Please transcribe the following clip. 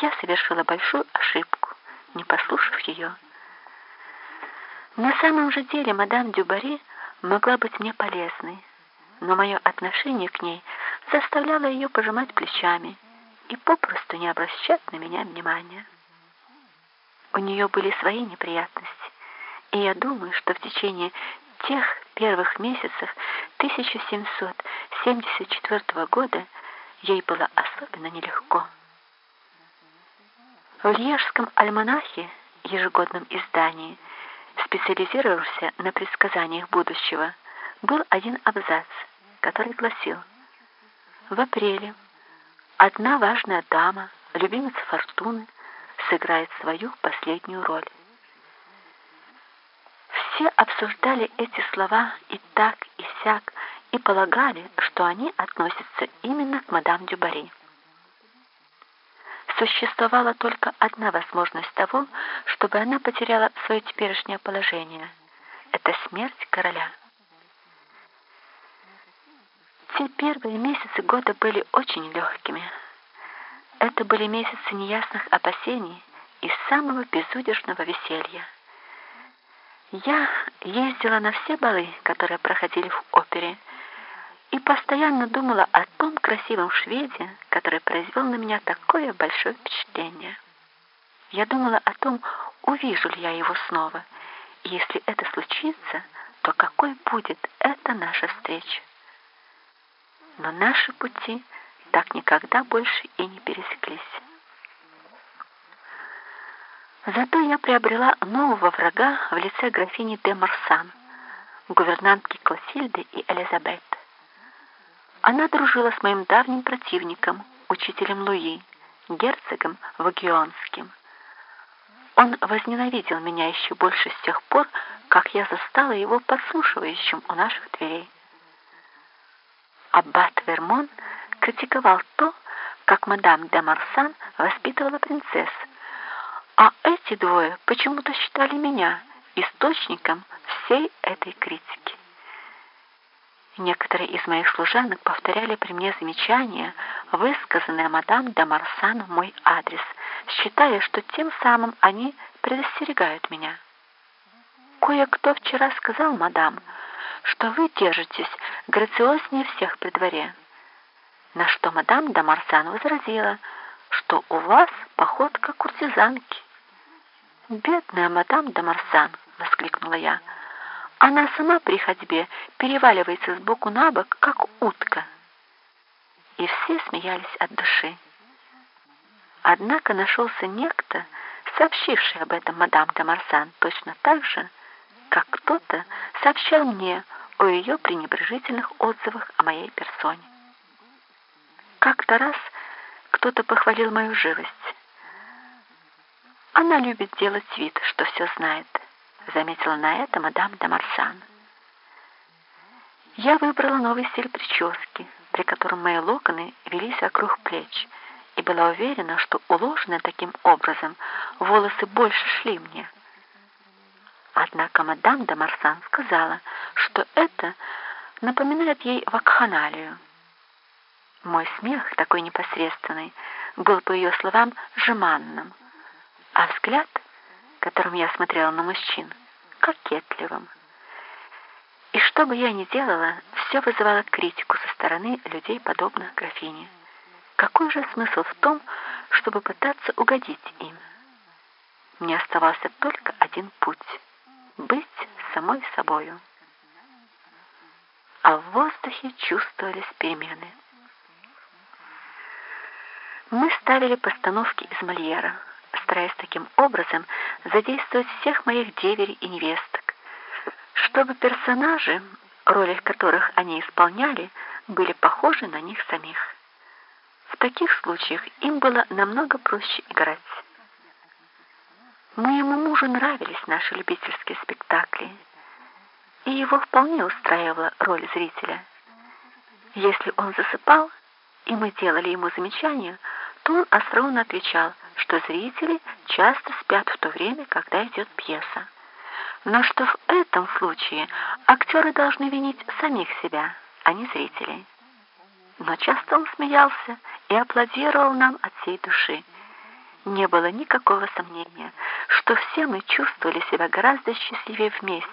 я совершила большую ошибку, не послушав ее. На самом же деле мадам Дюбари могла быть мне полезной, но мое отношение к ней заставляло ее пожимать плечами и попросту не обращать на меня внимания. У нее были свои неприятности, и я думаю, что в течение тех первых месяцев 1774 года ей было особенно нелегко. В Льежском альманахе, ежегодном издании, специализировавшемся на предсказаниях будущего, был один абзац, который гласил «В апреле одна важная дама, любимица Фортуны, сыграет свою последнюю роль». Все обсуждали эти слова и так, и сяк, и полагали, что они относятся именно к мадам Дюбари. Существовала только одна возможность того, чтобы она потеряла свое теперешнее положение. Это смерть короля. Те первые месяцы года были очень легкими. Это были месяцы неясных опасений и самого безудержного веселья. Я ездила на все балы, которые проходили в опере, и постоянно думала о том красивом шведе, который произвел на меня такое большое впечатление. Я думала о том, увижу ли я его снова, и если это случится, то какой будет эта наша встреча. Но наши пути так никогда больше и не пересеклись. Зато я приобрела нового врага в лице графини де Марсан, гувернантки Клосильды и Элизабет. Она дружила с моим давним противником, учителем Луи, герцогом Вагионским. Он возненавидел меня еще больше с тех пор, как я застала его подслушивающим у наших дверей. Аббат Вермон критиковал то, как мадам де Марсан воспитывала принцесс, а эти двое почему-то считали меня источником всей этой критики. Некоторые из моих служанок повторяли при мне замечания, высказанные мадам де Марсан в мой адрес, считая, что тем самым они предостерегают меня. Кое-кто вчера сказал мадам, что вы держитесь грациознее всех при дворе. На что мадам де Марсан возразила, что у вас походка куртизанки. «Бедная мадам де Марсан!» — воскликнула я — она сама при ходьбе переваливается с боку на бок, как утка. И все смеялись от души. Однако нашелся некто, сообщивший об этом мадам де Марсан точно так же, как кто-то сообщал мне о ее пренебрежительных отзывах о моей персоне. Как-то раз кто-то похвалил мою живость. Она любит делать вид, что все знает заметила на это мадам де Марсан. Я выбрала новый стиль прически, при котором мои локоны велись вокруг плеч, и была уверена, что уложенные таким образом волосы больше шли мне. Однако мадам де Марсан сказала, что это напоминает ей вакханалию. Мой смех, такой непосредственный, был, по ее словам, жеманным, а взгляд — которым я смотрела на мужчин, кокетливым. И что бы я ни делала, все вызывало критику со стороны людей, подобных графине. Какой же смысл в том, чтобы пытаться угодить им? Мне оставался только один путь — быть самой собою. А в воздухе чувствовались перемены. Мы ставили постановки из Мольера — стараясь таким образом задействовать всех моих деверей и невесток, чтобы персонажи, роли которых они исполняли, были похожи на них самих. В таких случаях им было намного проще играть. Моему мужу нравились наши любительские спектакли, и его вполне устраивала роль зрителя. Если он засыпал, и мы делали ему замечания, то он остроумно отвечал – что зрители часто спят в то время, когда идет пьеса. Но что в этом случае актеры должны винить самих себя, а не зрителей. Но часто он смеялся и аплодировал нам от всей души. не было никакого сомнения, что все мы чувствовали себя гораздо счастливее вместе,